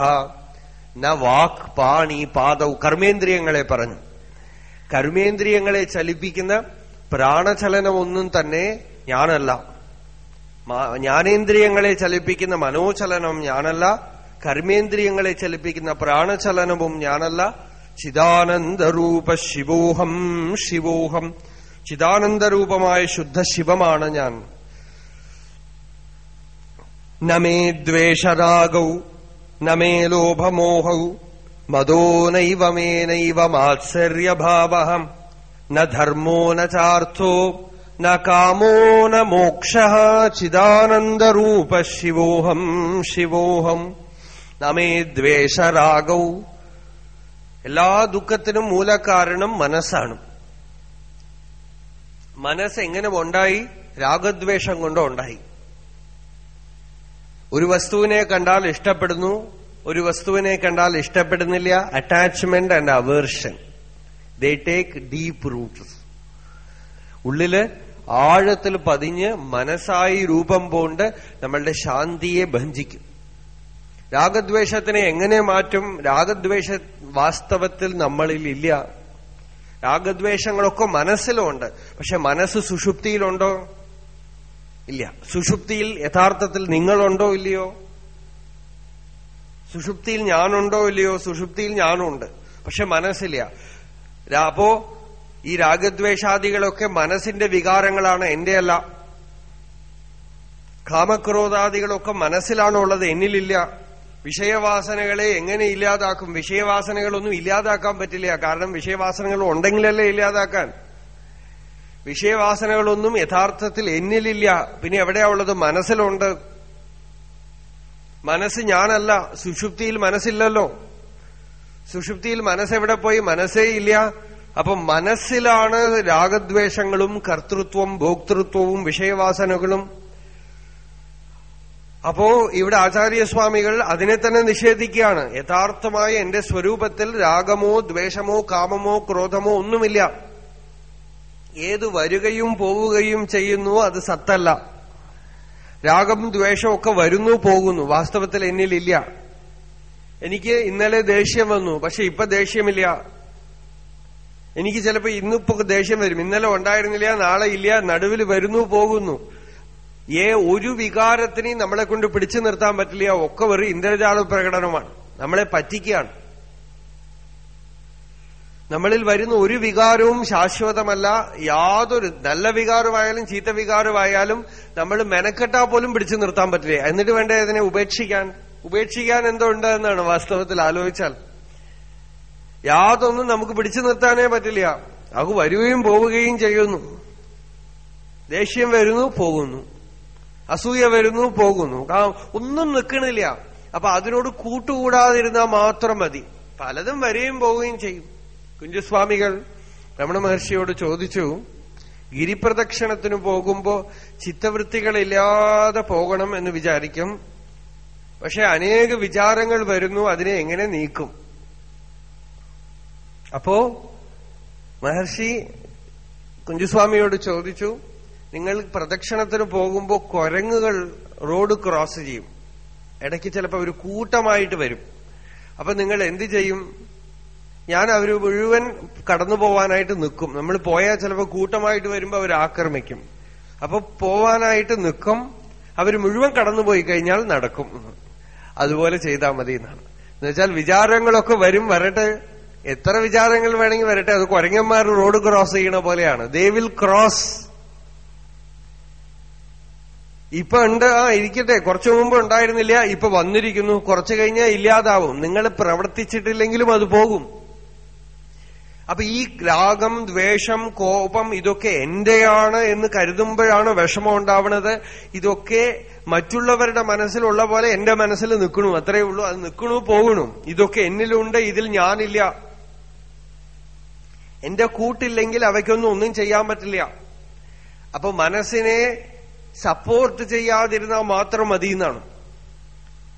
ന വാക് പാണി പാദൗ കർമ്മേന്ദ്രിയങ്ങളെ പറഞ്ഞു. കർമ്മേന്ദ്രിയങ്ങളെ ചലിപ്പിക്കുന്ന പ്രാണചലനമൊന്നും തന്നെ ഞാനല്ല. ജ്ഞാനേന്ദ്രിയങ്ങളെ ചലിപ്പിക്കുന്ന മനോചലനം ഞാനല്ല. കർമ്മേന്ദ്രിയങ്ങളെ ചലിപ്പിക്കുന്ന പ്രാണചലനവും ഞാനല്ല. ചിദാനന്ദരൂപ ശിവോഹം ശിവോഹം. ചിദാനന്ദരൂപമായ ശുദ്ധ ശിവമാണ് ഞാൻ. നമേ ദ്വേഷരാഗൗ നമേ ലോഭമോഹൗ മദോ നൈവ മേ നൈവ മാത്സര്യഭാവം ന ധർമ്മോ ന ചാർത്ഥോ ന കാമോ ന മോക്ഷ. ചിദാനന്ദരൂപ ശിവോഹം ശിവോഹം. നമേ ദ്വേഷരാഗൗ. എല്ലാ ദുഃഖത്തിനും മൂലകാരണം മനസ്സാണ്. മനസ്സ് എങ്ങനെ ഉണ്ടായി? രാഗദ്വേഷം കൊണ്ടോ ഉണ്ടായി. ഒരു വസ്തുവിനെ കണ്ടാൽ ഇഷ്ടപ്പെടുന്നു ഒരു വസ്തുവിനെ കണ്ടാൽ ഇഷ്ടപ്പെടുന്നില്ല. Attachment and aversion they take deep roots ഉള്ളിൽ ആഴത്തിൽ പതിഞ്ഞ് മനസ്സായി രൂപം പോണ്ട് നമ്മളുടെ ശാന്തിയെ ഭഞ്ചിക്കും. രാഗദ്വേഷത്തിനെ എങ്ങനെ മാറ്റും? രാഗദ്വേഷ വാസ്തവത്തിൽ നമ്മളിൽ ഇല്ല. രാഗദ്വേഷങ്ങളൊക്കെ മനസ്സിലുണ്ട്. പക്ഷെ മനസ്സ് സുഷുപ്തിയിലുണ്ടോ? ഇല്ല. സുഷുപ്തിയിൽ യഥാർത്ഥത്തിൽ നിങ്ങളുണ്ടോ ഇല്ലയോ? സുഷുപ്തിയിൽ ഞാനുണ്ടോ ഇല്ലയോ? സുഷുപ്തിയിൽ ഞാനുണ്ട്. പക്ഷെ മനസ്സില്ല. അപ്പോ ഈ രാഗദ്വേഷാദികളൊക്കെ മനസ്സിന്റെ വികാരങ്ങളാണ് എന്റെ അല്ല കാമക്രോധാദികളൊക്കെ മനസ്സിലാണുള്ളത് എന്നിലില്ല. വിഷയവാസനകളെ എങ്ങനെ ഇല്ലാതാക്കും? വിഷയവാസനകളൊന്നും ഇല്ലാതാക്കാൻ പറ്റില്ല. കാരണം വിഷയവാസനകൾ ഉണ്ടെങ്കിലല്ലേ ഇല്ലാതാക്കാൻ? വിഷയവാസനകളൊന്നും യഥാർത്ഥത്തിൽ എന്നിലില്ല. പിന്നെ എവിടെയാ ഉള്ളത്? മനസ്സിലുണ്ട്. മനസ്സ് ഞാനല്ല. സുഷുപ്തിയിൽ മനസ്സില്ലല്ലോ. സുഷുപ്തിയിൽ മനസ്സെവിടെ പോയി? മനസ്സേ ഇല്ല. അപ്പൊ മനസ്സിലാണ് രാഗദ്വേഷങ്ങളും കർത്തൃത്വം ഭോക്തൃത്വവും വിഷയവാസനകളും അപ്പോ ഇവിടെ ആചാര്യസ്വാമികൾ അതിനെ തന്നെ നിഷേധിക്കുകയാണ്. യഥാർത്ഥമായ എന്റെ സ്വരൂപത്തിൽ രാഗമോ ദ്വേഷമോ കാമമോ ക്രോധമോ ഒന്നുമില്ല. ഏത് വരികയും പോവുകയും ചെയ്യുന്നു അത് സത്തല്ല. രാഗം ദ്വേഷമൊക്കെ വരുന്നു പോകുന്നു. വാസ്തവത്തിൽ എന്നിലില്ല. എനിക്ക് ഇന്നലെ ദേഷ്യം വന്നു പക്ഷെ ഇപ്പൊ ദേഷ്യമില്ല. എനിക്ക് ചിലപ്പോ ഇന്നിപ്പോ ദേഷ്യം വരും. ഇന്നലെ ഉണ്ടായിരുന്നില്ല നാളെ ഇല്ല നടുവിൽ വരുന്നു പോകുന്നു. ഏ ഒരു വികാരത്തിനെയും നമ്മളെ കൊണ്ട് പിടിച്ചു നിർത്താൻ പറ്റില്ല. ഒക്കെ ഒരു ഇന്ദ്രജാല പ്രകടനമാണ്. നമ്മളെ പറ്റിക്കുകയാണ്. നമ്മളിൽ വരുന്ന ഒരു വികാരവും ശാശ്വതമല്ല. യാതൊരു നല്ല വികാരമായാലും ചീത്ത വികാരമായാലും നമ്മൾ മെനക്കെട്ടാ പോലും പിടിച്ചു നിർത്താൻ പറ്റില്ല. എന്നിട്ട് വേണ്ട ഇതിനെ ഉപേക്ഷിക്കാൻ? ഉപേക്ഷിക്കാൻ എന്തോ ഉണ്ട് എന്നാണ് വാസ്തവത്തിൽ ആലോചിച്ചാൽ. യാതൊന്നും നമുക്ക് പിടിച്ചു നിർത്താനേ പറ്റില്ല. അത് വരികയും പോവുകയും ചെയ്യുന്നു. ദേഷ്യം വരുന്നു പോകുന്നു. അസൂയ വരുന്നു പോകുന്നു. ഒന്നും നിൽക്കണില്ല. അപ്പൊ അതിനോട് കൂട്ടുകൂടാതിരുന്നാൽ മാത്രം മതി. പലതും വരികയും പോവുകയും ചെയ്യും. കുഞ്ചുസ്വാമികൾ രമണ മഹർഷിയോട് ചോദിച്ചു ഗിരിപ്രദക്ഷിണത്തിന് പോകുമ്പോ ചിത്തവൃത്തികളില്ലാതെ പോകണം എന്ന് വിചാരിക്കും. പക്ഷെ അനേക വിചാരങ്ങൾ വരുന്നു അതിനെ എങ്ങനെ നീക്കും? അപ്പോ മഹർഷി കുഞ്ചുസ്വാമിയോട് ചോദിച്ചു നിങ്ങൾ പ്രദക്ഷിണത്തിന് പോകുമ്പോൾ കുരങ്ങുകൾ റോഡ് ക്രോസ് ചെയ്യും. ഇടയ്ക്ക് ചിലപ്പോൾ ഒരു കൂട്ടമായിട്ട് വരും. അപ്പൊ നിങ്ങൾ എന്ത് ചെയ്യും? ഞാൻ അവർ മുഴുവൻ കടന്നു പോവാനായിട്ട് നിൽക്കും. നമ്മൾ പോയാൽ ചിലപ്പോൾ കൂട്ടമായിട്ട് വരുമ്പോൾ അവർ ആക്രമിക്കും. അപ്പൊ പോവാനായിട്ട് നിൽക്കും. അവർ മുഴുവൻ കടന്നുപോയി കഴിഞ്ഞാൽ നടക്കും. അതുപോലെ ചെയ്താൽ മതി എന്നാണ്. എന്നുവെച്ചാൽ വിചാരങ്ങളൊക്കെ വരും വരട്ടെ. എത്ര വിചാരങ്ങൾ വേണമെങ്കിൽ വരട്ടെ. അത് കുരങ്ങന്മാർ റോഡ് ക്രോസ് ചെയ്യണ പോലെയാണ്. ദേ വിൽ ക്രോസ് ഇപ്പൊ ഉണ്ട് ആ ഇരിക്കട്ടെ. കുറച്ചു മുമ്പ് ഉണ്ടായിരുന്നില്ല ഇപ്പൊ വന്നിരിക്കുന്നു. കുറച്ചു കഴിഞ്ഞാൽ ഇല്ലാതാവും. നിങ്ങൾ പ്രവർത്തിച്ചിട്ടില്ലെങ്കിലും അത് പോകും. അപ്പൊ ഈ രാഗം ദ്വേഷം കോപം ഇതൊക്കെ എന്റെയാണ് എന്ന് കരുതുമ്പോഴാണ് വിഷമം ഉണ്ടാവുന്നത് ഇതൊക്കെ മറ്റുള്ളവരുടെ മനസ്സിലുള്ള പോലെ എന്റെ മനസ്സിൽ നിൽക്കണു അത്രയേ ഉള്ളൂ. അത് നിൽക്കണു പോകണു. ഇതൊക്കെ എന്നിലുണ്ട് ഇതിൽ ഞാനില്ല. എന്റെ കൂട്ടില്ലെങ്കിൽ അവയ്ക്കൊന്നും ഒന്നും ചെയ്യാൻ പറ്റില്ല. അപ്പൊ മനസ്സിനെ സപ്പോർട്ട് ചെയ്യാതിരുന്നാൽ മാത്രം മതി എന്നാണ്.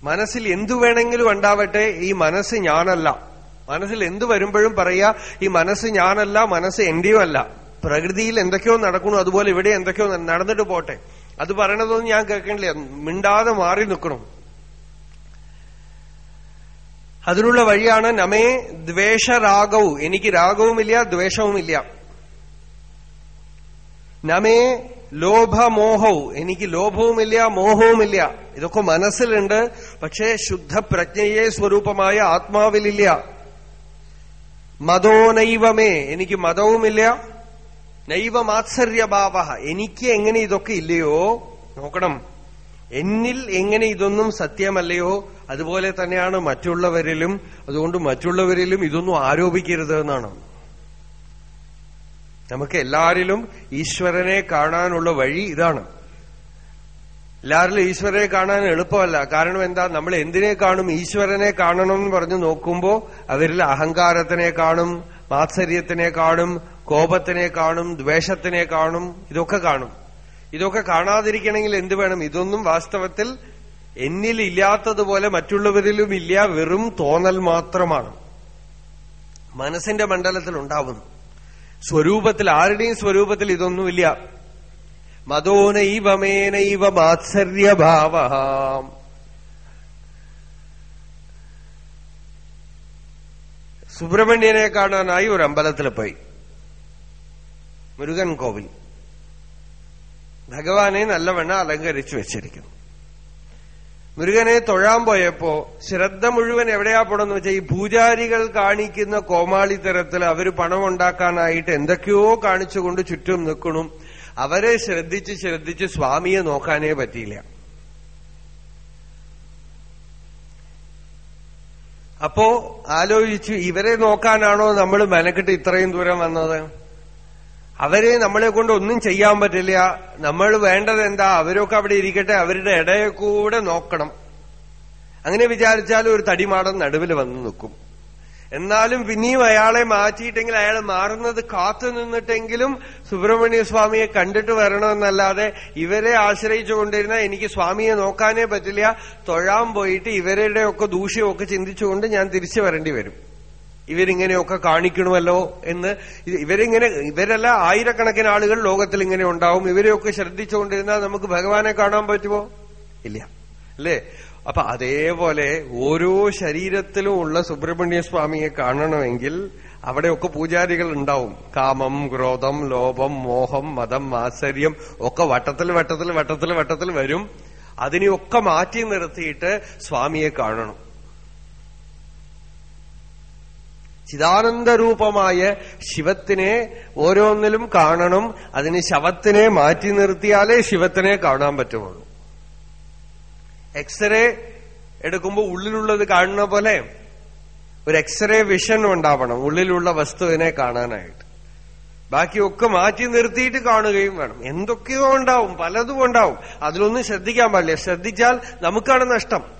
മനസ്സിൽ എന്തു വേണമെങ്കിലും ഉണ്ടാവട്ടെ ഈ മനസ്സ് ഞാനല്ല. മനസ്സിൽ എന്തു വരുമ്പോഴും പറയാ ഈ മനസ്സ് ഞാനല്ല മനസ്സ് എന്റെയും അല്ല. പ്രകൃതിയിൽ എന്തൊക്കെയോ നടക്കണു അതുപോലെ ഇവിടെ എന്തൊക്കെയോ നടന്നിട്ട് പോട്ടെ. അത് പറയണതൊന്നും ഞാൻ കേൾക്കണില്ല. മിണ്ടാതെ മാറി നിൽക്കണം. അതിനുള്ള വഴിയാണ് നമേ ദ്വേഷരാഗവും എനിക്ക് രാഗവുമില്ല ദ്വേഷവുമില്ല. നമേ ലോഭമോഹവും. എനിക്ക് ലോഭവുമില്ല മോഹവുമില്ല. ഇതൊക്കെ മനസ്സിലുണ്ട് പക്ഷേ ശുദ്ധപ്രജ്ഞയെ സ്വരൂപമായ ആത്മാവിലില്ല. മതോ നൈവമേ എനിക്ക് മതവുമില്ല. നൈവ മാത്സര്യഭാവ എനിക്ക് എങ്ങനെ ഇതൊക്കെ ഇല്ലയോ? നോക്കണം. എന്നിൽ എങ്ങനെ ഇതൊന്നും സത്യമല്ലയോ? അതുപോലെ തന്നെയാണ് മറ്റുള്ളവരിലും അതുകൊണ്ട് മറ്റുള്ളവരിലും ഇതൊന്നും ആരോപിക്കരുത് എന്നാണ്. നമുക്ക് എല്ലാരിലും ഈശ്വരനെ കാണാനുള്ള വഴി ഇതാണ്. എല്ലാവരിലും ഈശ്വരനെ കാണാൻ എളുപ്പമല്ല. കാരണം എന്താ? നമ്മൾ എന്തിനെ കാണും? ഈശ്വരനെ കാണണം എന്ന് പറഞ്ഞു നോക്കുമ്പോ അവരിൽ അഹങ്കാരത്തിനെ കാണും മാത്സര്യത്തിനെ കാണും കോപത്തിനെ കാണും ദ്വേഷത്തിനെ കാണും ഇതൊക്കെ കാണും. ഇതൊക്കെ കാണാതിരിക്കണമെങ്കിൽ എന്ത് വേണം? ഇതൊന്നും വാസ്തവത്തിൽ എന്നിലില്ലാത്തതുപോലെ മറ്റുള്ളവരിലും ഇല്ല വെറും തോന്നൽ മാത്രമാണ്. മനസ്സിന്റെ മണ്ഡലത്തിൽ ഉണ്ടാവുന്നു സ്വരൂപത്തിൽ ആരുടെയും സ്വരൂപത്തിൽ ഇതൊന്നുമില്ല. മതോനൈവമേനൈവ മാത്സര്യഭാവ സുബ്രഹ്മണ്യനെ കാണാനായി ഒരു അമ്പലത്തിൽ പോയി. മുരുകൻ കോവിൽ. ഭഗവാനെ നല്ലവണ്ണം അലങ്കരിച്ചു വെച്ചിരിക്കുന്നു. മുരുകനെ തൊഴാൻ പോയപ്പോ ശ്രദ്ധ മുഴുവൻ എവിടെയാ പോണെന്ന് വെച്ചാൽ ഈ പൂജാരികൾ കാണിക്കുന്ന കോമാളിത്തരത്തിൽ അവർ പണമുണ്ടാക്കാനായിട്ട് എന്തൊക്കെയോ കാണിച്ചുകൊണ്ട് ചുറ്റും നിൽക്കണം. അവരെ ശ്രദ്ധിച്ച് ശ്രദ്ധിച്ച് സ്വാമിയെ നോക്കാനേ പറ്റിയില്ല. അപ്പോ ആലോചിച്ചു ഇവരെ നോക്കാനാണോ നമ്മൾ മെനക്കെട്ട് ഇത്രയും ദൂരം വന്നത്? അവരെ നമ്മളെ കൊണ്ട് ഒന്നും ചെയ്യാൻ പറ്റില്ല. നമ്മൾ വേണ്ടത് എന്താ? അവരൊക്കെ അവിടെ ഇരിക്കട്ടെ. അവരുടെ ഇടയെ കൂടെ നോക്കണം. അങ്ങനെ വിചാരിച്ചാൽ ഒരു തടിമാടം നടുവിൽ വന്ന് നിൽക്കും. എന്നാലും പിന്നെയും അയാളെ മാറ്റിയിട്ടെങ്കിൽ അയാൾ മാറുന്നത് കാത്തു നിന്നിട്ടെങ്കിലും സുബ്രഹ്മണ്യ സ്വാമിയെ കണ്ടിട്ട് വരണമെന്നല്ലാതെ ഇവരെ ആശ്രയിച്ചു കൊണ്ടിരുന്ന എനിക്ക് സ്വാമിയെ നോക്കാനേ പറ്റില്ല. തൊഴാൻ പോയിട്ട് ഇവരുടെ ഒക്കെ ദൂഷ്യമൊക്കെ ചിന്തിച്ചുകൊണ്ട് ഞാൻ തിരിച്ചു വരേണ്ടി വരും. ഇവരിങ്ങനെയൊക്കെ കാണിക്കണമല്ലോ എന്ന് ഇവരിങ്ങനെ ഇവരല്ല ആയിരക്കണക്കിന് ആളുകൾ ലോകത്തിൽ ഇങ്ങനെ ഉണ്ടാവും. ഇവരെയൊക്കെ ശ്രദ്ധിച്ചുകൊണ്ടിരുന്നാൽ നമുക്ക് ഭഗവാനെ കാണാൻ പറ്റുമോ? ഇല്ല. അല്ലേ? അപ്പൊ അതേപോലെ ഓരോ ശരീരത്തിലും ഉള്ള സുബ്രഹ്മണ്യ സ്വാമിയെ കാണണമെങ്കിൽ അവിടെയൊക്കെ പൂജാരികൾ ഉണ്ടാവും. കാമം ക്രോധം ലോപം മോഹം മതം ആശ്ചര്യം ഒക്കെ വട്ടത്തിൽ വട്ടത്തിൽ വട്ടത്തിൽ വട്ടത്തിൽ വരും. അതിനെയൊക്കെ മാറ്റി നിർത്തിയിട്ട് സ്വാമിയെ കാണണം. ചിദാനന്ദരൂപമായ ശിവത്തിനെ ഓരോന്നിലും കാണണം. അതിന് ശവത്തിനെ മാറ്റി നിർത്തിയാലേ ശിവത്തിനെ കാണാൻ പറ്റുള്ളൂ. എക്സ്റേ എടുക്കുമ്പോൾ ഉള്ളിലുള്ളത് കാണുന്ന പോലെ ഒരു എക്സ്റേ വിഷൻ ഉണ്ടാവണം ഉള്ളിലുള്ള വസ്തുവിനെ കാണാനായിട്ട്. ബാക്കിയൊക്കെ മാറ്റി നിർത്തിയിട്ട് കാണുകയും വേണം. എന്തൊക്കെയോ ഉണ്ടാവും പലതും ഉണ്ടാവും. അതിലൊന്നും ശ്രദ്ധിക്കാൻ പാടില്ല. ശ്രദ്ധിച്ചാൽ നമുക്കാണ് നഷ്ടം.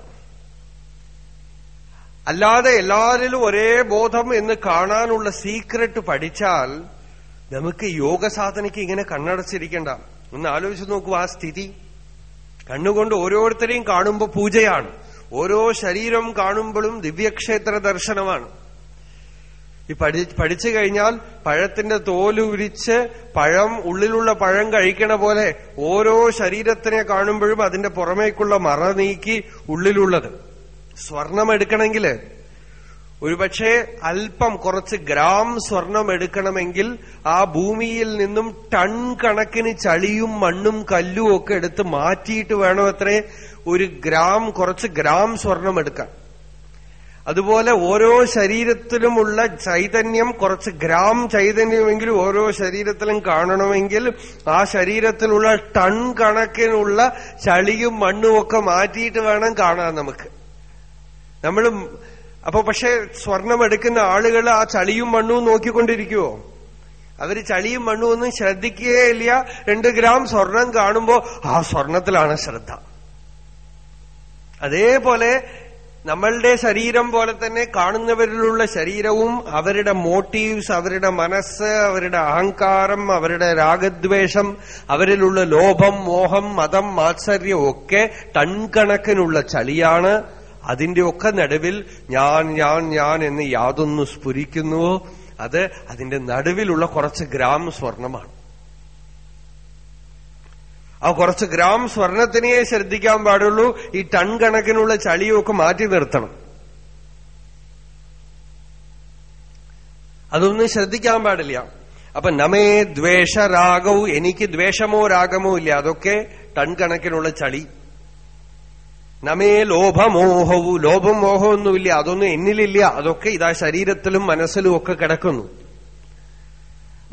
അല്ലാതെ എല്ലാവരിലും ഒരേ ബോധം എന്ന് കാണാനുള്ള സീക്രട്ട് പഠിച്ചാൽ നമുക്ക് യോഗ സാധനയ്ക്ക് ഇങ്ങനെ കണ്ണടച്ചിരിക്കണ്ട. ഒന്ന് ആലോചിച്ച് നോക്കൂ ആ സ്ഥിതി. കണ്ണുകൊണ്ട് ഓരോരുത്തരെയും കാണുമ്പോൾ പൂജയാണ്. ഓരോ ശരീരം കാണുമ്പോഴും ദിവ്യക്ഷേത്ര ദർശനമാണ്. ഈ പഠി പഠിച്ചു കഴിഞ്ഞാൽ പഴത്തിന്റെ തോൽ ഉരിച്ച് പഴം ഉള്ളിലുള്ള പഴം കഴിക്കണ പോലെ ഓരോ ശരീരത്തിനെ കാണുമ്പോഴും അതിന്റെ പുറമേക്കുള്ള മറ നീക്കി ഉള്ളിലുള്ളത്. സ്വർണം എടുക്കണമെങ്കിൽ ഒരുപക്ഷെ അല്പം കുറച്ച് ഗ്രാം സ്വർണം എടുക്കണമെങ്കിൽ ആ ഭൂമിയിൽ നിന്നും ടൺ കണക്കിന് ചളിയും മണ്ണും കല്ലും ഒക്കെ എടുത്ത് മാറ്റിയിട്ട് വേണം അത്രേ ഒരു ഗ്രാം കുറച്ച് ഗ്രാം സ്വർണം എടുക്കാൻ അതുപോലെ ഓരോ ശരീരത്തിലുമുള്ള ചൈതന്യം കുറച്ച് ഗ്രാം ചൈതന്യമെങ്കിലും ഓരോ ശരീരത്തിലും കാണണമെങ്കിൽ ആ ശരീരത്തിലുള്ള ടൺ കണക്കിനുള്ള ചളിയും മണ്ണും ഒക്കെ മാറ്റിയിട്ട് വേണം കാണാൻ നമുക്ക്. നമ്മൾ അപ്പൊ പക്ഷെ സ്വർണം എടുക്കുന്ന ആളുകൾ ആ ചളിയും മണ്ണും നോക്കിക്കൊണ്ടിരിക്കുവോ? അവർ ചളിയും മണ്ണും ഒന്നും ശ്രദ്ധിക്കുകയില്ല രണ്ട് ഗ്രാം സ്വർണം കാണുമ്പോ ആ സ്വർണത്തിലാണ് ശ്രദ്ധ. അതേപോലെ നമ്മളുടെ ശരീരം പോലെ തന്നെ കാണുന്നവരിലുള്ള ശരീരവും അവരുടെ മോട്ടീവ്സ് അവരുടെ മനസ്സ് അവരുടെ അഹങ്കാരം അവരുടെ രാഗദ്വേഷം അവരിലുള്ള ലോഭം മോഹം മതം മാത്സര്യം ഒക്കെ ടൺ കണക്കിനുള്ള ചളിയാണ്. അതിന്റെയൊക്കെ നടുവിൽ ഞാൻ ഞാൻ ഞാൻ എന്ന് യാതൊന്നു സ്ഫുരിക്കുന്നുവോ? അത് അതിന്റെ നടുവിലുള്ള കുറച്ച് ഗ്രാം സ്വർണമാണ്. ആ കുറച്ച് ഗ്രാം സ്വർണത്തിനെ ശ്രദ്ധിക്കാൻ പാടുള്ളൂ. ഈ ടൺ കണക്കിനുള്ള ചളിയൊക്കെ മാറ്റി നിർത്തണം. അതൊന്നും ശ്രദ്ധിക്കാൻ പാടില്ല. അപ്പൊ നമേ ദ്വേഷ രാഗവും എനിക്ക് ദ്വേഷമോ രാഗമോ ഇല്ല. അതൊക്കെ ടൺ കണക്കിനുള്ള ചളി. നമേ ലോഭമോഹവും. ലോഭം മോഹമൊന്നുമില്ല അതൊന്നും എന്നിലില്ല. അതൊക്കെ ഇതാ ശരീരത്തിലും മനസ്സിലും ഒക്കെ കിടക്കുന്നു.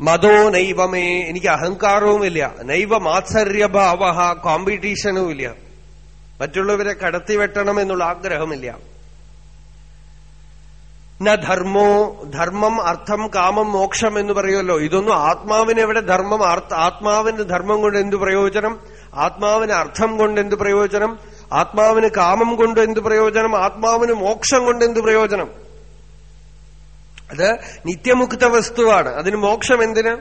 മതോ നൈവമേ എനിക്ക് അഹങ്കാരവുമില്ല. നൈവ മാത്സര്യഭാവ. കോമ്പറ്റീഷനും ഇല്ല മറ്റുള്ളവരെ കടത്തിവെട്ടണം എന്നുള്ള ആഗ്രഹമില്ല. ന ധർമ്മോ. ധർമ്മം അർത്ഥം കാമം മോക്ഷം എന്ന് പറയുമല്ലോ. ഇതൊന്നും ആത്മാവിന് എവിടെ ധർമ്മം? ആത്മാവിന്റെ ധർമ്മം കൊണ്ട് എന്ത് പ്രയോജനം? ആത്മാവിന് അർത്ഥം കൊണ്ട് എന്ത് പ്രയോജനം? ആത്മാവിന് കാമം കൊണ്ട് എന്ത് പ്രയോജനം? ആത്മാവിന് മോക്ഷം കൊണ്ട് എന്ത് പ്രയോജനം? അത് നിത്യമുക്ത വസ്തുവാണ്. അതിന് മോക്ഷം എന്തിന്?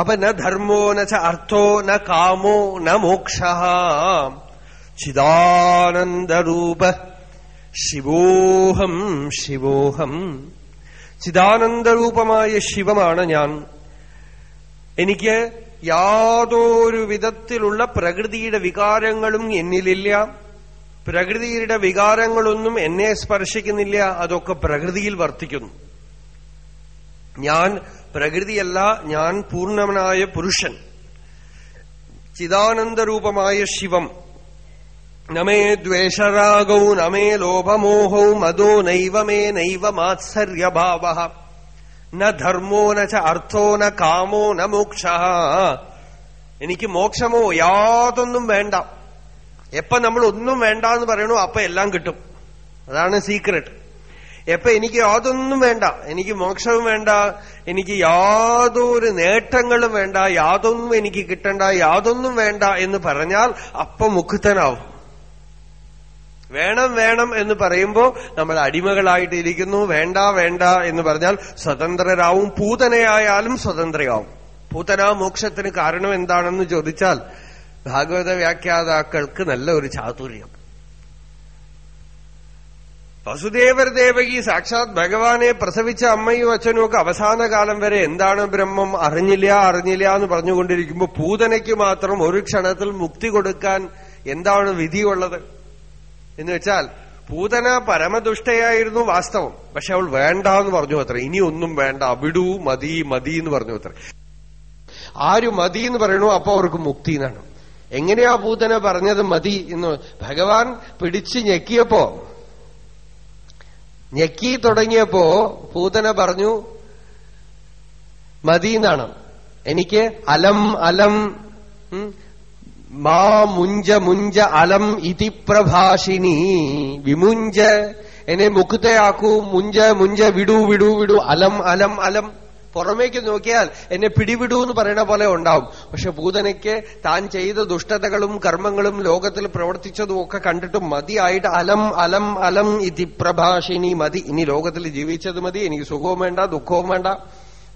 അപ്പൊ ന ധർമ്മോ ന അർത്ഥോ ന കാമോ ന മോക്ഷ. ചിദാനന്ദരൂപ ശിവോഹം ശിവോഹം. ചിദാനന്ദരൂപമായ ശിവമാണ് ഞാൻ. എനിക്ക് യാതൊരു വിധത്തിലുള്ള പ്രകൃതിയുടെ വികാരങ്ങളും എന്നിലില്ല. പ്രകൃതിയുടെ വികാരങ്ങളൊന്നും എന്നെ സ്പർശിക്കുന്നില്ല അതൊക്കെ പ്രകൃതിയിൽ വർത്തിക്കുന്നു. ഞാൻ പ്രകൃതിയല്ല ഞാൻ പൂർണമനായ പുരുഷൻ. ചിദാനന്ദരൂപമായ ശിവം. നമേ ദ്വേഷരാഗൗ നമേ ലോഭമോഹൗ മതോ നൈവ മേ നൈവ മാത്സര്യഭാവ. ന ധർമ്മോ ന ച അർത്ഥോ ന കാമോ ന മോക്ഷ. എനിക്ക് മോക്ഷമോ യാതൊന്നും വേണ്ട. എപ്പ നമ്മൾ ഒന്നും വേണ്ട എന്ന് പറയണോ അപ്പൊ എല്ലാം കിട്ടും. അതാണ് സീക്രട്ട് എപ്പ എനിക്ക് യാതൊന്നും വേണ്ട എനിക്ക് മോക്ഷവും വേണ്ട എനിക്ക് യാതൊരു നേട്ടങ്ങളും വേണ്ട യാതൊന്നും എനിക്ക് കിട്ടണ്ട യാതൊന്നും വേണ്ട എന്ന് പറഞ്ഞാൽ അപ്പൊ മുക്തനാവും വേണം വേണം എന്ന് പറയുമ്പോ നമ്മൾ അടിമകളായിട്ടിരിക്കുന്നു വേണ്ട വേണ്ട എന്ന് പറഞ്ഞാൽ സ്വതന്ത്രരാവും. പൂതനയായാലും സ്വതന്ത്രയാവും. പൂതന മോക്ഷത്തിന് കാരണം എന്താണെന്ന് ചോദിച്ചാൽ ഭാഗവത വ്യാഖ്യാതാക്കൾക്ക് നല്ല ഒരു ചാതുര്യം. വസുദേവർ ദേവകി സാക്ഷാത് ഭഗവാനെ പ്രസവിച്ച അമ്മയും അച്ഛനും ഒക്കെ അവസാന കാലം വരെ എന്താണ് ബ്രഹ്മം? അറിഞ്ഞില്ല അറിഞ്ഞില്ല എന്ന് പറഞ്ഞുകൊണ്ടിരിക്കുമ്പോൾ പൂതനയ്ക്ക് മാത്രം ഒരു ക്ഷണത്തിൽ മുക്തി കൊടുക്കാൻ എന്താണ് വിധിയുള്ളത്? എന്ന് വെച്ചാൽ പൂതന പരമദുഷ്ടയായിരുന്നു വാസ്തവം. പക്ഷെ അവൾ വേണ്ട എന്ന് പറഞ്ഞു അത്ര. ഇനി ഒന്നും വേണ്ട. അവിടു മതി മതി എന്ന് പറഞ്ഞു അത്ര. ആര് മതി എന്ന് പറയണു അപ്പൊ അവർക്ക് മുക്തി എന്നാണ്. എങ്ങനെയാ പൂതന പറഞ്ഞത് മതി എന്ന് ഭഗവാൻ പിടിച്ച് ഞെക്കിയപ്പോ ഞെക്കി തുടങ്ങിയപ്പോ പൂതന പറഞ്ഞു മതി എന്നാണ്. എനിക്ക് അലം അലം മാ മുഞ്ച മുഞ്ച അലം ഇതി പ്രഭാഷിനി വിമുഞ്ച എന്നെ മുക്തയാക്കൂ മുഞ്ച മുഞ്ച വിടൂ വിടൂ വിടൂ. അലം അലം അലം. പുറമേക്ക് നോക്കിയാൽ എന്നെ പിടിവിടൂ എന്ന് പറയുന്ന പോലെ ഉണ്ടാവും. പക്ഷെ പൂതനയ്ക്ക് താൻ ചെയ്ത ദുഷ്ടതകളും കർമ്മങ്ങളും ലോകത്തിൽ പ്രവർത്തിച്ചതും ഒക്കെ കണ്ടിട്ട് മതിയായിട്ട് അലം അലം അലം ഇതി പ്രഭാഷിനി മതി. ഇനി ലോകത്തിൽ ജീവിച്ചത് മതി. എനിക്ക് സുഖവും വേണ്ട ദുഃഖവും വേണ്ട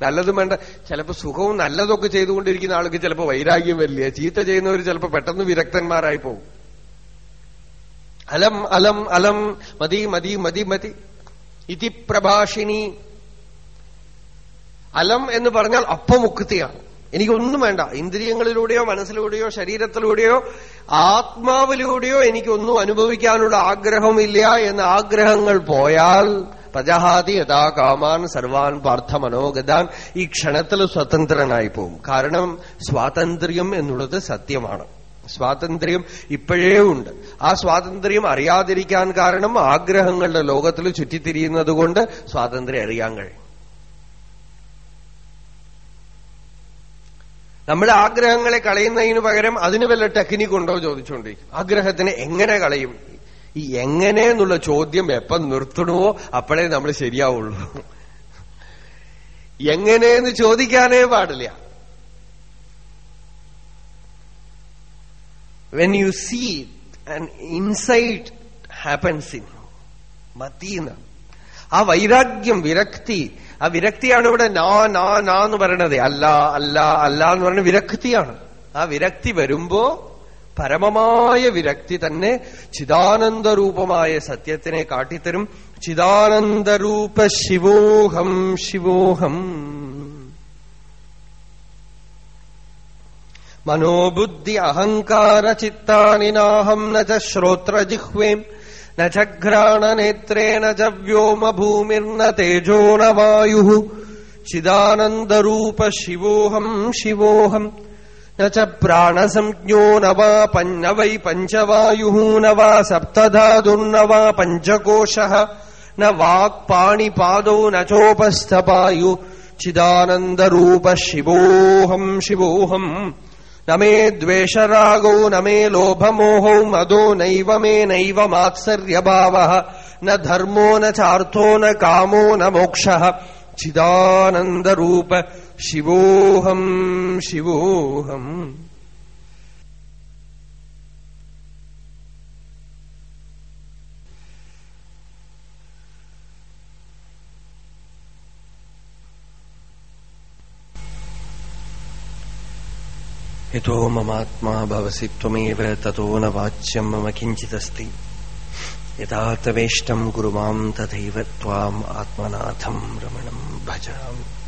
നല്ലതും വേണ്ട. ചിലപ്പോ സുഖവും നല്ലതൊക്കെ ചെയ്തുകൊണ്ടിരിക്കുന്ന ആൾക്ക് ചിലപ്പോ വൈരാഗ്യം വരില്ല. ചീത്ത ചെയ്യുന്നവർ ചിലപ്പോ പെട്ടെന്ന് വിരക്തന്മാരായി പോകും. അലം അലം അലം മതി മതി മതി മതി. ഇതി പ്രഭാഷിണി അലം എന്ന് പറഞ്ഞാൽ അപ്പമുക്തിയാണ് എനിക്കൊന്നും വേണ്ട. ഇന്ദ്രിയങ്ങളിലൂടെയോ മനസ്സിലൂടെയോ ശരീരത്തിലൂടെയോ ആത്മാവിലൂടെയോ എനിക്കൊന്നും അനുഭവിക്കാനുള്ള ആഗ്രഹമില്ല എന്ന ആഗ്രഹങ്ങൾ പോയാൽ പ്രജഹാതി യഥാ കാമാൻ സർവാൻ പാർത്ഥ മനോഗതാൻ ഈ ക്ഷണത്തിൽ സ്വതന്ത്രനായി പോവും കാരണം സ്വാതന്ത്ര്യം എന്നുള്ളത് സത്യമാണ്. സ്വാതന്ത്ര്യം ഇപ്പോഴേ ഉണ്ട്. ആ സ്വാതന്ത്ര്യം അറിയാതിരിക്കാൻ കാരണം ആഗ്രഹങ്ങളുടെ ലോകത്തിൽ ചുറ്റിത്തിരിയുന്നത് കൊണ്ട് സ്വാതന്ത്ര്യം അറിയാൻ കഴിയും. നമ്മുടെ ആഗ്രഹങ്ങളെ കളയുന്നതിന് പകരം അതിന് വല്ല ടെക്നിക്ക് ഉണ്ടോ ചോദിച്ചുകൊണ്ടിരിക്കും ആഗ്രഹത്തിനെ എങ്ങനെ കളയും? ഈ എങ്ങനെ എന്നുള്ള ചോദ്യം എപ്പം നിർത്തണമോ അപ്പോഴേ നമ്മൾ ശരിയാവുള്ളൂ. എങ്ങനെയെന്ന് ചോദിക്കാനേ പാടില്ല. When you see an insight happens in Matina. ആ വൈരാഗ്യം വിരക്തി ആ വിരക്തിയാണ് ഇവിടെ നാ നാ നാ എന്ന് പറയണത്. അല്ല അല്ല അല്ല എന്ന് പറയുന്ന വിരക്തിയാണ്. ആ വിരക്തി വരുമ്പോ പരമമായ വിരക്തി തന്നെ ചിദാനന്ദരൂപമായ സത്യത്തിനെ കാട്ടിത്തരും. ചിദാനന്ദരൂപ ശിവോഹം ശിവോഹം. മനോബുദ്ധി അഹങ്കാര ചിത്താനിനാഹം നോത്രജിഹ്വേം न च घ्राणनेत्रे न च व्योमभूमिर्न तेजो न वायुः चिदानन्दरूप शिवोऽहम् शिवोऽहम् न च प्राणसंज्ञो न वा पन्न वै पञ्चवायुः न वा सप्तधातुर्न वा पञ्चकोशः न वाक्पाणिपादौ न चोपस्थपायु चिदानन्दरूप शिवोऽहम् शिवोऽहम् न मे द्वेषरागौ न मे लोभमोहौ मदो नैव मे नैव मात्सर्यभावः न धर्मो न चार्थो न कामो न मोक्षः चिदानन्दरूप शिवोऽहम् शिवोऽहम् यतो ममात्मा भवसि त्वमेव ततो न वाच्यम् मम किञ्चिदस्ति। यथा तवेष्टम् कुरु माम् तथैव त्वाम् आत्मनाथम् रमणम् भजामि